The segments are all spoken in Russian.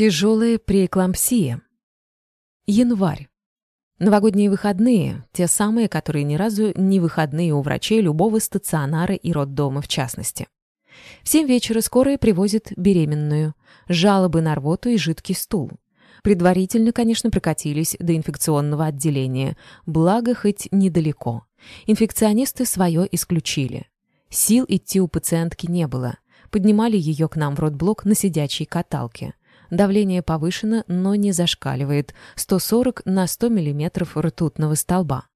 Тяжелая преэклампсия. Январь. Новогодние выходные, те самые, которые ни разу не выходные у врачей любого стационара и роддома в частности. В семь вечера скорая привозит беременную, жалобы на рвоту и жидкий стул. Предварительно, конечно, прокатились до инфекционного отделения, благо хоть недалеко. Инфекционисты свое исключили. Сил идти у пациентки не было. Поднимали ее к нам в родблок на сидячей каталке. Давление повышено, но не зашкаливает. 140 на 100 мм ртутного столба.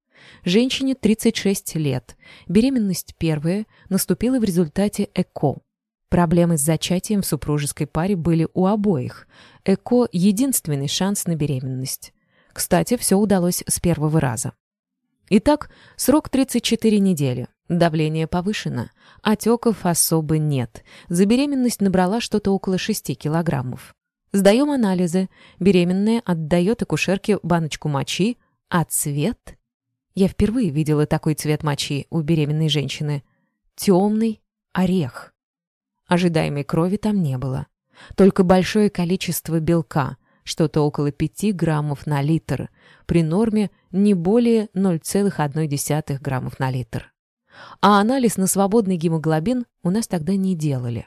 Женщине 36 лет. Беременность первая наступила в результате ЭКО. Проблемы с зачатием в супружеской паре были у обоих. ЭКО – единственный шанс на беременность. Кстати, все удалось с первого раза. Итак, срок 34 недели. Давление повышено. Отеков особо нет. За беременность набрала что-то около 6 килограммов. Сдаем анализы. Беременная отдает акушерке баночку мочи, а цвет... Я впервые видела такой цвет мочи у беременной женщины. Темный орех. Ожидаемой крови там не было. Только большое количество белка, что-то около 5 граммов на литр, при норме не более 0,1 граммов на литр. А анализ на свободный гемоглобин у нас тогда не делали.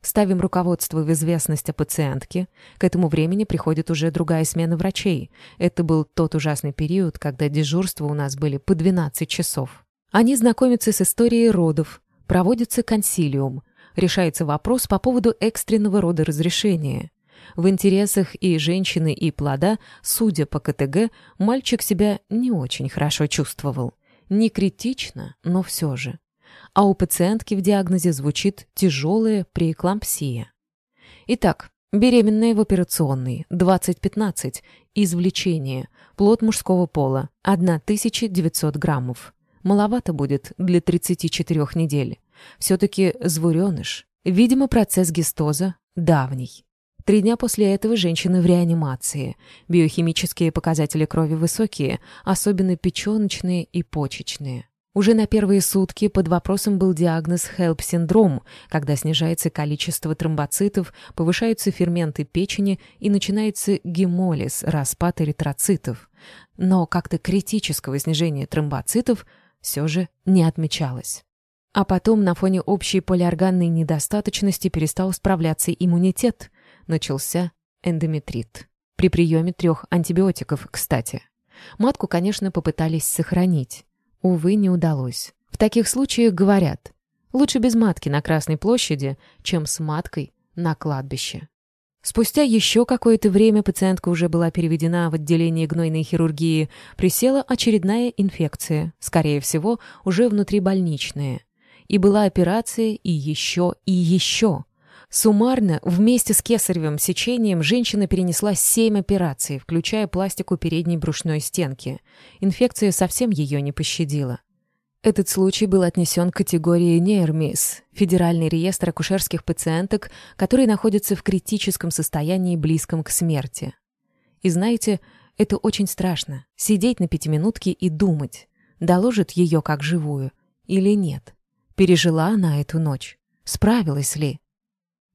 Ставим руководство в известность о пациентке. К этому времени приходит уже другая смена врачей. Это был тот ужасный период, когда дежурства у нас были по 12 часов. Они знакомятся с историей родов, проводится консилиум, решается вопрос по поводу экстренного рода разрешения. В интересах и женщины, и плода, судя по КТГ, мальчик себя не очень хорошо чувствовал. Не критично, но все же. А у пациентки в диагнозе звучит тяжелая преэклампсия. Итак, беременная в операционной, 20-15, извлечение, плод мужского пола, 1900 граммов. Маловато будет для 34 недель. Все-таки звуреныш. Видимо, процесс гистоза давний. Три дня после этого женщина в реанимации. Биохимические показатели крови высокие, особенно печеночные и почечные. Уже на первые сутки под вопросом был диагноз HELP-синдром, когда снижается количество тромбоцитов, повышаются ферменты печени и начинается гемолиз, распад эритроцитов. Но как-то критического снижения тромбоцитов все же не отмечалось. А потом на фоне общей полиорганной недостаточности перестал справляться иммунитет. Начался эндометрит. При приеме трех антибиотиков, кстати. Матку, конечно, попытались сохранить. Увы, не удалось. В таких случаях говорят, лучше без матки на Красной площади, чем с маткой на кладбище. Спустя еще какое-то время пациентка уже была переведена в отделение гнойной хирургии, присела очередная инфекция, скорее всего, уже внутрибольничная. И была операция, и еще, и еще. Суммарно, вместе с кесаревым сечением, женщина перенесла семь операций, включая пластику передней брюшной стенки. Инфекция совсем ее не пощадила. Этот случай был отнесен к категории нейрмис, федеральный реестр акушерских пациенток, которые находятся в критическом состоянии, близком к смерти. И знаете, это очень страшно — сидеть на пятиминутке и думать, доложит ее как живую или нет. Пережила она эту ночь? Справилась ли?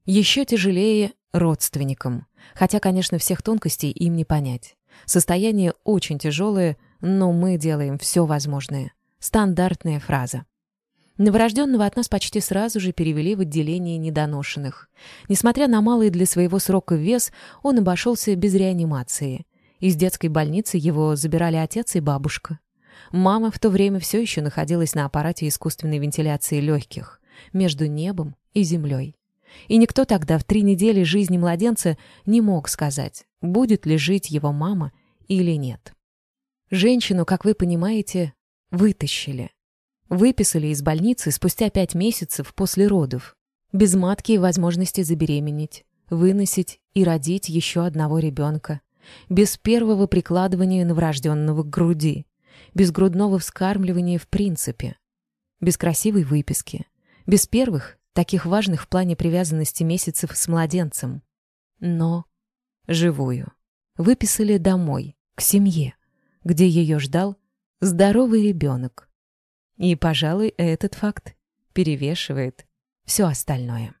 Еще тяжелее родственникам. Хотя, конечно, всех тонкостей им не понять. Состояние очень тяжелое, но мы делаем все возможное. Стандартная фраза. Новорожденного от нас почти сразу же перевели в отделение недоношенных. Несмотря на малый для своего срока вес, он обошелся без реанимации. Из детской больницы его забирали отец и бабушка. Мама в то время все еще находилась на аппарате искусственной вентиляции легких между небом и землей. И никто тогда в три недели жизни младенца не мог сказать, будет ли жить его мама или нет. Женщину, как вы понимаете, вытащили. Выписали из больницы спустя пять месяцев после родов. Без матки и возможности забеременеть, выносить и родить еще одного ребенка. Без первого прикладывания новорожденного к груди без грудного вскармливания в принципе, без красивой выписки, без первых, таких важных в плане привязанности месяцев с младенцем. Но живую. Выписали домой, к семье, где ее ждал здоровый ребенок. И, пожалуй, этот факт перевешивает все остальное.